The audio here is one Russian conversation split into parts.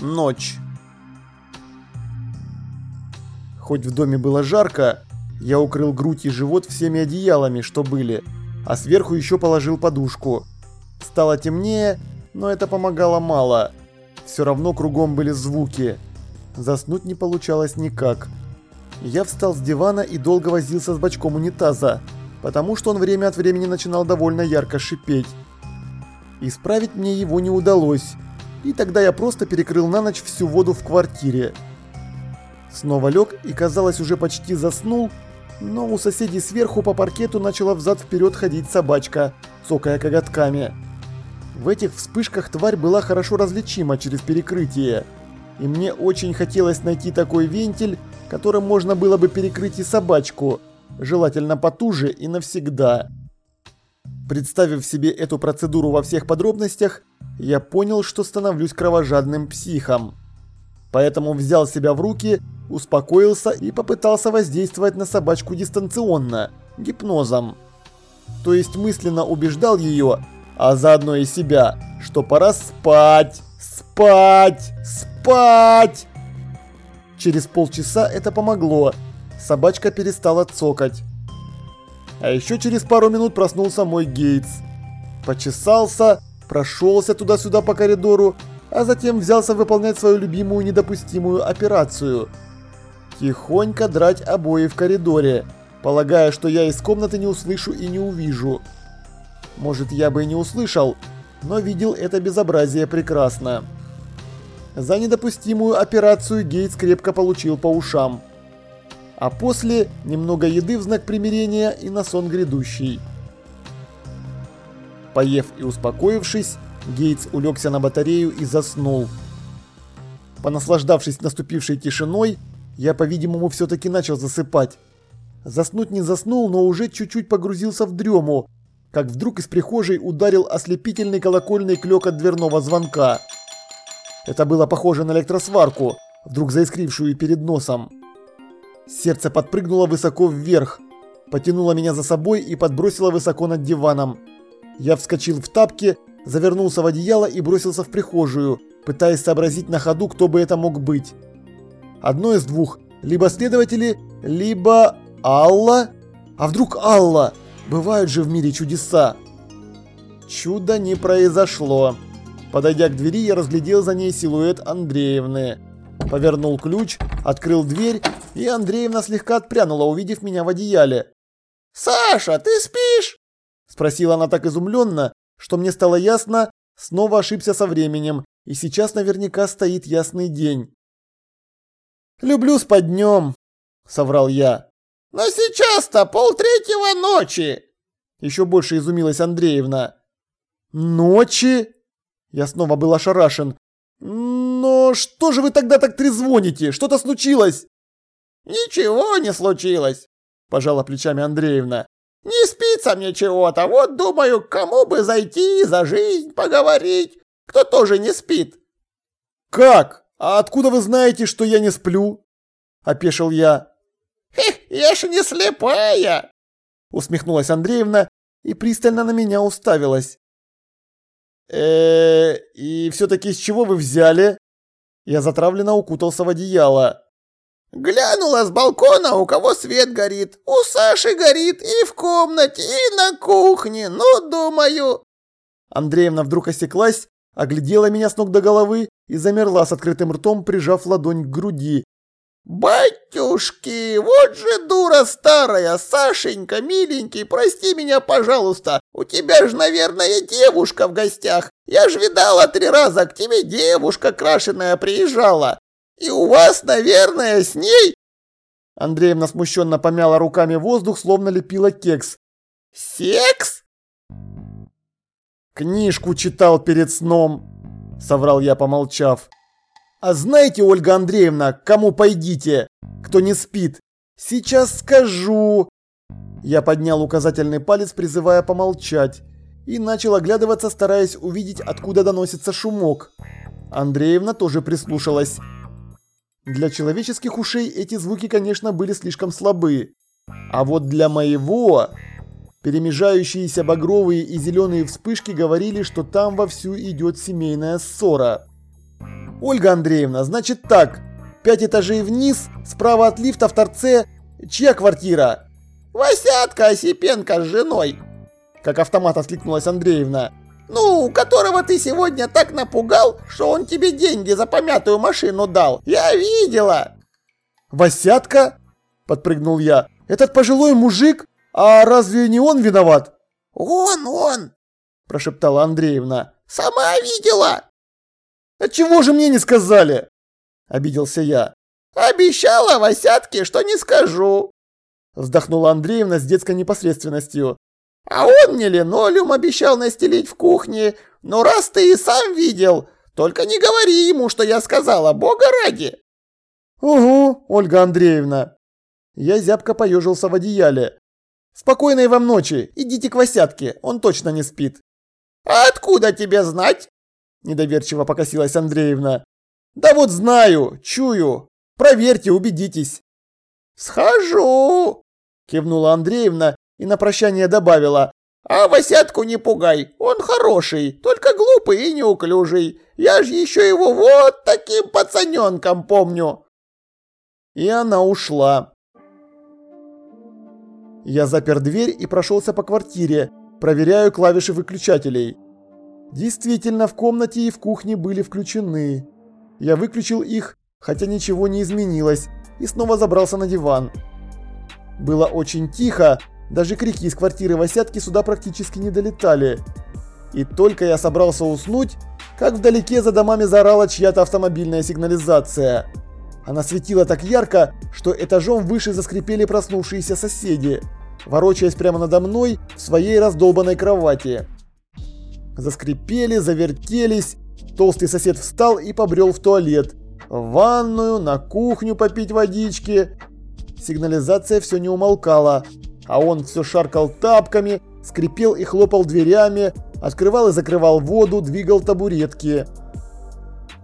Ночь. Хоть в доме было жарко, я укрыл грудь и живот всеми одеялами, что были, а сверху еще положил подушку. Стало темнее, но это помогало мало. Все равно кругом были звуки. Заснуть не получалось никак. Я встал с дивана и долго возился с бачком унитаза, потому что он время от времени начинал довольно ярко шипеть. Исправить мне его не удалось, и тогда я просто перекрыл на ночь всю воду в квартире. Снова лег и, казалось, уже почти заснул, но у соседей сверху по паркету начала взад-вперед ходить собачка, цокая коготками. В этих вспышках тварь была хорошо различима через перекрытие, и мне очень хотелось найти такой вентиль, которым можно было бы перекрыть и собачку, желательно потуже и навсегда. Представив себе эту процедуру во всех подробностях, я понял, что становлюсь кровожадным психом. Поэтому взял себя в руки, успокоился и попытался воздействовать на собачку дистанционно, гипнозом. То есть мысленно убеждал ее, а заодно и себя, что пора спать, спать, спать. Через полчаса это помогло, собачка перестала цокать. А еще через пару минут проснулся мой Гейтс. Почесался, прошелся туда-сюда по коридору, а затем взялся выполнять свою любимую недопустимую операцию. Тихонько драть обои в коридоре, полагая, что я из комнаты не услышу и не увижу. Может, я бы и не услышал, но видел это безобразие прекрасно. За недопустимую операцию Гейтс крепко получил по ушам а после немного еды в знак примирения и на сон грядущий. Поев и успокоившись, Гейтс улегся на батарею и заснул. Понаслаждавшись наступившей тишиной, я, по-видимому, все-таки начал засыпать. Заснуть не заснул, но уже чуть-чуть погрузился в дрему, как вдруг из прихожей ударил ослепительный колокольный клёк от дверного звонка. Это было похоже на электросварку, вдруг заискрившую перед носом. Сердце подпрыгнуло высоко вверх, потянуло меня за собой и подбросило высоко над диваном. Я вскочил в тапки, завернулся в одеяло и бросился в прихожую, пытаясь сообразить на ходу, кто бы это мог быть. Одно из двух. Либо следователи, либо Алла. А вдруг Алла? Бывают же в мире чудеса. Чудо не произошло. Подойдя к двери, я разглядел за ней силуэт Андреевны. Повернул ключ, открыл дверь, и Андреевна слегка отпрянула, увидев меня в одеяле. «Саша, ты спишь?» Спросила она так изумленно, что мне стало ясно, снова ошибся со временем, и сейчас наверняка стоит ясный день. «Люблю спать днем», — соврал я. «Но сейчас-то полтретьего ночи!» Еще больше изумилась Андреевна. «Ночи?» Я снова был ошарашен. «Но что же вы тогда так трезвоните? Что-то случилось?» «Ничего не случилось», – пожала плечами Андреевна. «Не спится мне чего-то, вот думаю, кому бы зайти за жизнь поговорить, кто тоже не спит». «Как? А откуда вы знаете, что я не сплю?» – опешил я. «Хе, я ж не слепая!» – усмехнулась Андреевна и пристально на меня уставилась э и все-таки с чего вы взяли?» Я затравленно укутался в одеяло. «Глянула с балкона, у кого свет горит. У Саши горит и в комнате, и на кухне. Ну, думаю...» Андреевна вдруг осеклась, оглядела меня с ног до головы и замерла с открытым ртом, прижав ладонь к груди. «Батюшки, вот же дура старая, Сашенька, миленький, прости меня, пожалуйста. У тебя же, наверное, девушка в гостях. Я ж видала три раза, к тебе девушка крашеная приезжала. И у вас, наверное, с ней...» Андреевна смущенно помяла руками воздух, словно лепила кекс. «Секс?» «Книжку читал перед сном», — соврал я, помолчав. А знаете, Ольга Андреевна, кому пойдите, кто не спит? Сейчас скажу. Я поднял указательный палец, призывая помолчать, и начал оглядываться, стараясь увидеть, откуда доносится шумок. Андреевна тоже прислушалась. Для человеческих ушей эти звуки, конечно, были слишком слабы. А вот для моего... Перемежающиеся багровые и зеленые вспышки говорили, что там вовсю идет семейная ссора. Ольга Андреевна, значит так. Пять этажей вниз, справа от лифта в торце. Чья квартира? Васятка Осипенко с женой. Как автомат откликнулась Андреевна. Ну, которого ты сегодня так напугал, что он тебе деньги за помятую машину дал. Я видела. Васятка? Подпрыгнул я. Этот пожилой мужик? А разве не он виноват? Он, он, прошептала Андреевна. Сама видела. А чего же мне не сказали? Обиделся я. Обещала Васятке, что не скажу. Вздохнула Андреевна с детской непосредственностью. А он мне линолеум обещал настелить в кухне. Ну раз ты и сам видел, только не говори ему, что я сказала, бога ради. Угу, Ольга Андреевна. Я зябко поежился в одеяле. Спокойной вам ночи, идите к Васятке, он точно не спит. А откуда тебе знать? Недоверчиво покосилась Андреевна. Да вот знаю, чую. Проверьте, убедитесь. Схожу, кивнула Андреевна и на прощание добавила. «А Васятку не пугай, он хороший, только глупый и неуклюжий. Я ж еще его вот таким пацаненком помню». И она ушла. Я запер дверь и прошелся по квартире, проверяю клавиши выключателей. Действительно, в комнате и в кухне были включены. Я выключил их, хотя ничего не изменилось, и снова забрался на диван. Было очень тихо, даже крики из квартиры Васятки сюда практически не долетали. И только я собрался уснуть, как вдалеке за домами заорала чья-то автомобильная сигнализация. Она светила так ярко, что этажом выше заскрипели проснувшиеся соседи, ворочаясь прямо надо мной в своей раздолбанной кровати. Заскрипели, завертелись, толстый сосед встал и побрел в туалет, в ванную, на кухню попить водички. Сигнализация все не умолкала, а он все шаркал тапками, скрипел и хлопал дверями, открывал и закрывал воду, двигал табуретки.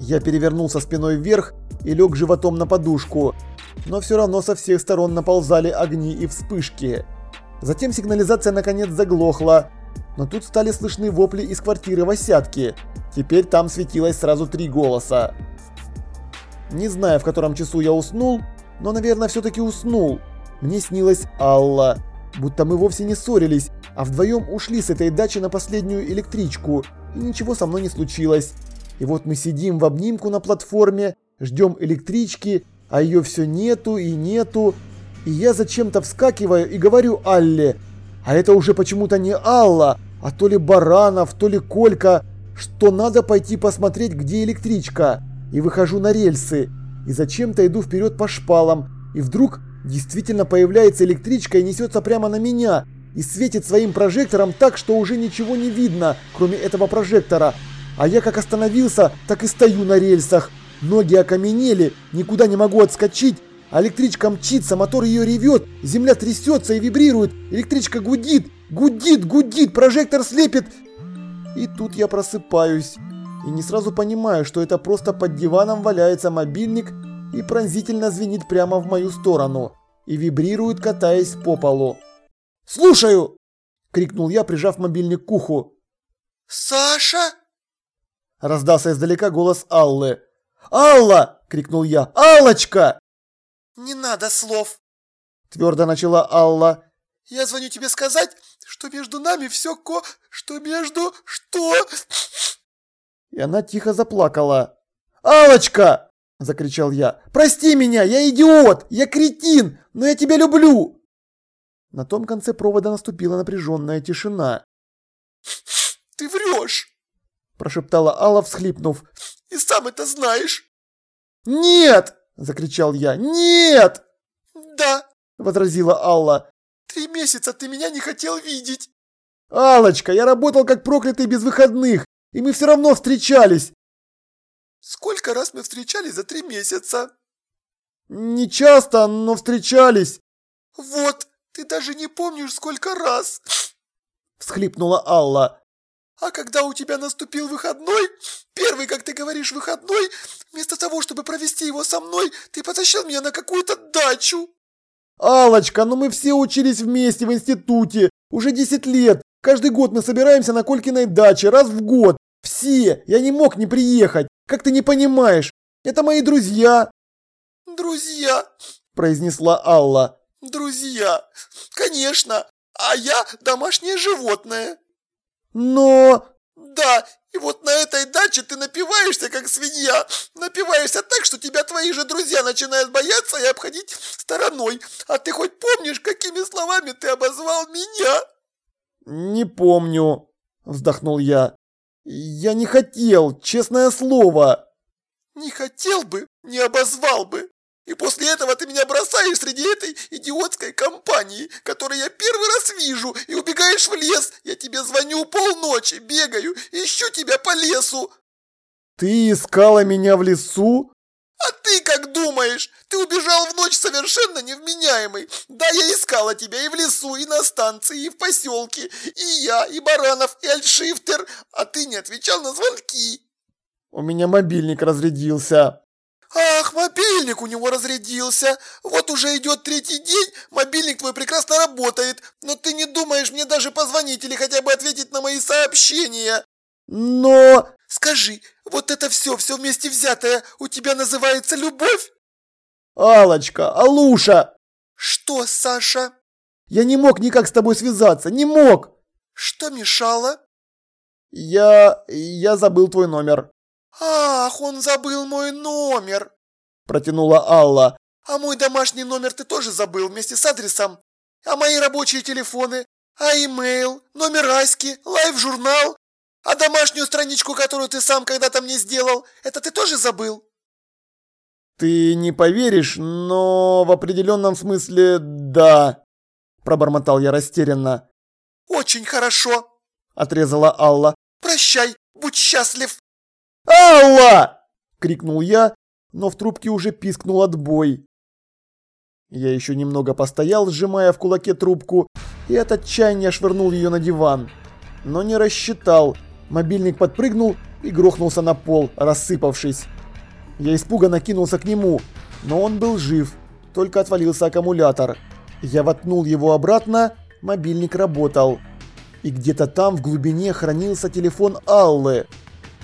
Я перевернулся спиной вверх и лег животом на подушку, но все равно со всех сторон наползали огни и вспышки. Затем сигнализация наконец заглохла, но тут стали слышны вопли из квартиры Васятки. Теперь там светилось сразу три голоса. Не знаю, в котором часу я уснул, но, наверное, все-таки уснул. Мне снилась Алла будто мы вовсе не ссорились, а вдвоем ушли с этой дачи на последнюю электричку, и ничего со мной не случилось. И вот мы сидим в обнимку на платформе, ждем электрички, а ее все нету и нету. И я зачем-то вскакиваю и говорю Алле, а это уже почему-то не Алла, а то ли Баранов, то ли Колька, что надо пойти посмотреть, где электричка. И выхожу на рельсы, и зачем-то иду вперед по шпалам, и вдруг Действительно появляется электричка и несется прямо на меня. И светит своим прожектором так, что уже ничего не видно, кроме этого прожектора. А я как остановился, так и стою на рельсах. Ноги окаменели, никуда не могу отскочить. А электричка мчится, мотор ее ревет, земля трясется и вибрирует. Электричка гудит, гудит, гудит, прожектор слепит. И тут я просыпаюсь. И не сразу понимаю, что это просто под диваном валяется мобильник и пронзительно звенит прямо в мою сторону и вибрирует, катаясь по полу. «Слушаю!» – крикнул я, прижав мобильник к уху. «Саша?» – раздался издалека голос Аллы. «Алла!» – крикнул я. «Аллочка!» «Не надо слов!» – твердо начала Алла. «Я звоню тебе сказать, что между нами все ко... что между... что...» И она тихо заплакала. «Аллочка!» – закричал я. «Прости меня, я идиот, я кретин, но я тебя люблю!» На том конце провода наступила напряженная тишина. «Ты врешь!» – прошептала Алла, всхлипнув. «И сам это знаешь!» «Нет!» – закричал я. «Нет!» «Да!» – возразила Алла. «Три месяца ты меня не хотел видеть!» «Аллочка, я работал как проклятый без выходных, и мы все равно встречались. Сколько раз мы встречались за три месяца? Не часто, но встречались. Вот, ты даже не помнишь, сколько раз. Всхлипнула Алла. А когда у тебя наступил выходной, первый, как ты говоришь, выходной, вместо того, чтобы провести его со мной, ты потащил меня на какую-то дачу. Аллочка, ну мы все учились вместе в институте, уже 10 лет. Каждый год мы собираемся на Колькиной даче, раз в год. Все, я не мог не приехать. Как ты не понимаешь? Это мои друзья!» «Друзья!» – произнесла Алла. «Друзья! Конечно! А я домашнее животное!» «Но...» «Да, и вот на этой даче ты напиваешься, как свинья. Напиваешься так, что тебя твои же друзья начинают бояться и обходить стороной. А ты хоть помнишь, какими словами ты обозвал меня?» «Не помню», – вздохнул я. «Я не хотел, честное слово». «Не хотел бы, не обозвал бы. И после этого ты меня бросаешь среди этой идиотской компании, которую я первый раз вижу, и убегаешь в лес. Я тебе звоню полночи, бегаю, ищу тебя по лесу. Ты искала меня в лесу? А ты как думаешь? Ты убежал в ночь совершенно невменяемый. Да, я искала тебя и в лесу, и на станции, и в поселке. И я, и Баранов, и Альшифтер. А ты не отвечал на звонки. У меня мобильник разрядился. «Ах, мобильник у него разрядился! Вот уже идет третий день, мобильник твой прекрасно работает, но ты не думаешь мне даже позвонить или хотя бы ответить на мои сообщения!» «Но...» «Скажи, вот это все, все вместе взятое, у тебя называется любовь?» алочка Алуша!» «Что, Саша?» «Я не мог никак с тобой связаться, не мог!» «Что мешало?» «Я... я забыл твой номер». «Ах, он забыл мой номер!» – протянула Алла. «А мой домашний номер ты тоже забыл вместе с адресом? А мои рабочие телефоны? А имейл? Номер Аськи? Лайв-журнал? А домашнюю страничку, которую ты сам когда-то мне сделал, это ты тоже забыл?» «Ты не поверишь, но в определенном смысле да», – пробормотал я растерянно. «Очень хорошо», – отрезала Алла. «Прощай, будь счастлив». «Алла!» – крикнул я, но в трубке уже пискнул отбой. Я еще немного постоял, сжимая в кулаке трубку, и от отчаяния швырнул ее на диван. Но не рассчитал. Мобильник подпрыгнул и грохнулся на пол, рассыпавшись. Я испуганно кинулся к нему, но он был жив, только отвалился аккумулятор. Я воткнул его обратно, мобильник работал. И где-то там в глубине хранился телефон Аллы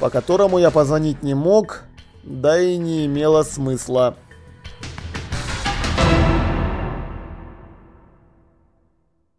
по которому я позвонить не мог, да и не имело смысла.